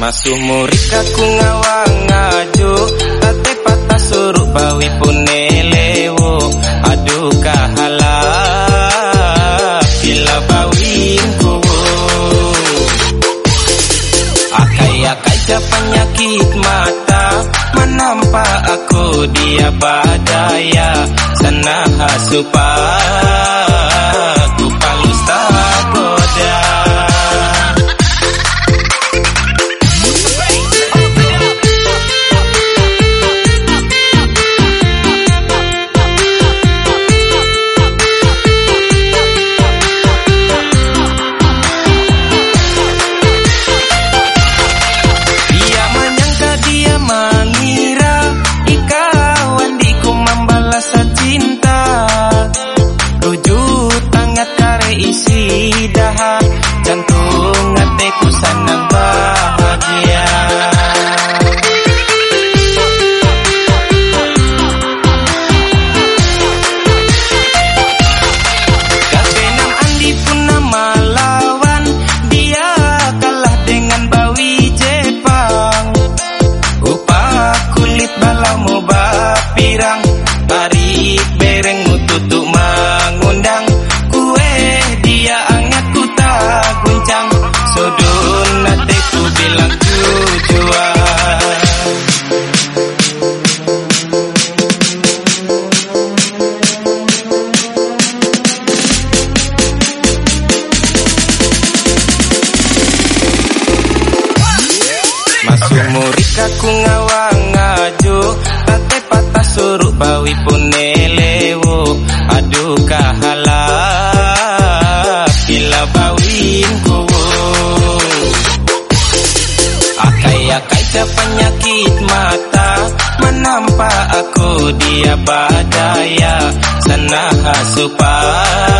Masuk murid aku ngawang ngaju Tate patah suruh bawi pun lewo. Aduh kahala Bila bawin kuwo. Akai-akai penyakit mata. Menampak aku dia badaya. Sana hasupa ku ngawang ngaju Tate patah suruh bawi pun nelewo Aduh kahala Bila bawin kuwo Akai-akai penyakit mata Menampak aku dia badaya. Sana hasupan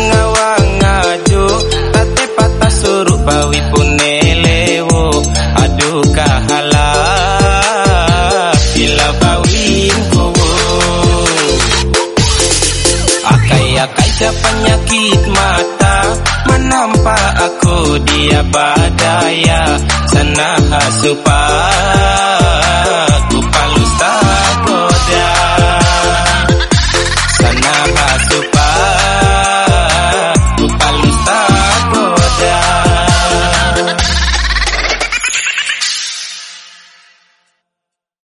ngaju. Tate patah suruh bawi pun nelewo Aduh kahala. Bila bawin kuwo Akai-akai penyakit mata. Menampak aku dia badaya. Sana hasupan